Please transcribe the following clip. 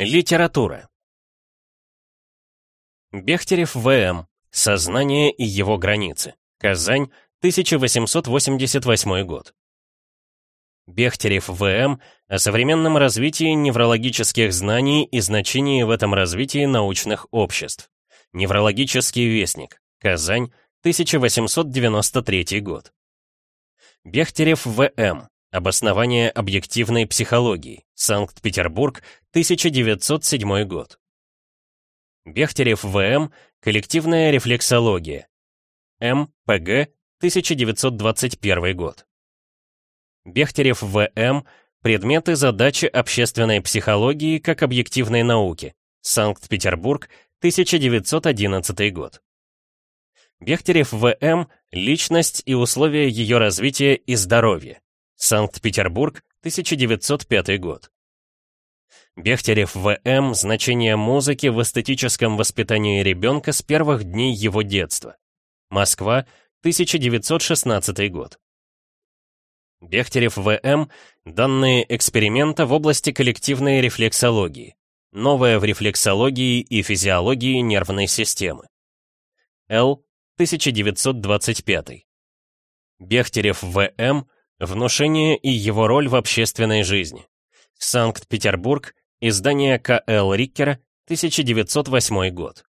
Литература. Бехтерев В.М. Сознание и его границы. Казань, 1888 год. Бехтерев В.М. о современном развитии неврологических знаний и значении в этом развитии научных обществ. Неврологический вестник. Казань, 1893 год. Бехтерев В.М. Обоснование объективной психологии. Санкт-Петербург, 1907 год. Бехтерев В.М. Коллективная рефлексология. М.П.Г. 1921 год. Бехтерев В.М. Предмет и задачи общественной психологии как объективной науки. Санкт-Петербург, 1911 год. Бехтерев В.М. Личность и условия ее развития и здоровья. Санкт-Петербург, 1905 год. Бехтерев В.М. Значение музыки в эстетическом воспитании ребенка с первых дней его детства. Москва, 1916 год. Бехтерев В.М. Данные эксперимента в области коллективной рефлексологии. Новое в рефлексологии и физиологии нервной системы. Л. 1925. Бехтерев В.М. Внушение и его роль в общественной жизни. Санкт-Петербург, издание К.Л. Риккера, 1908 год.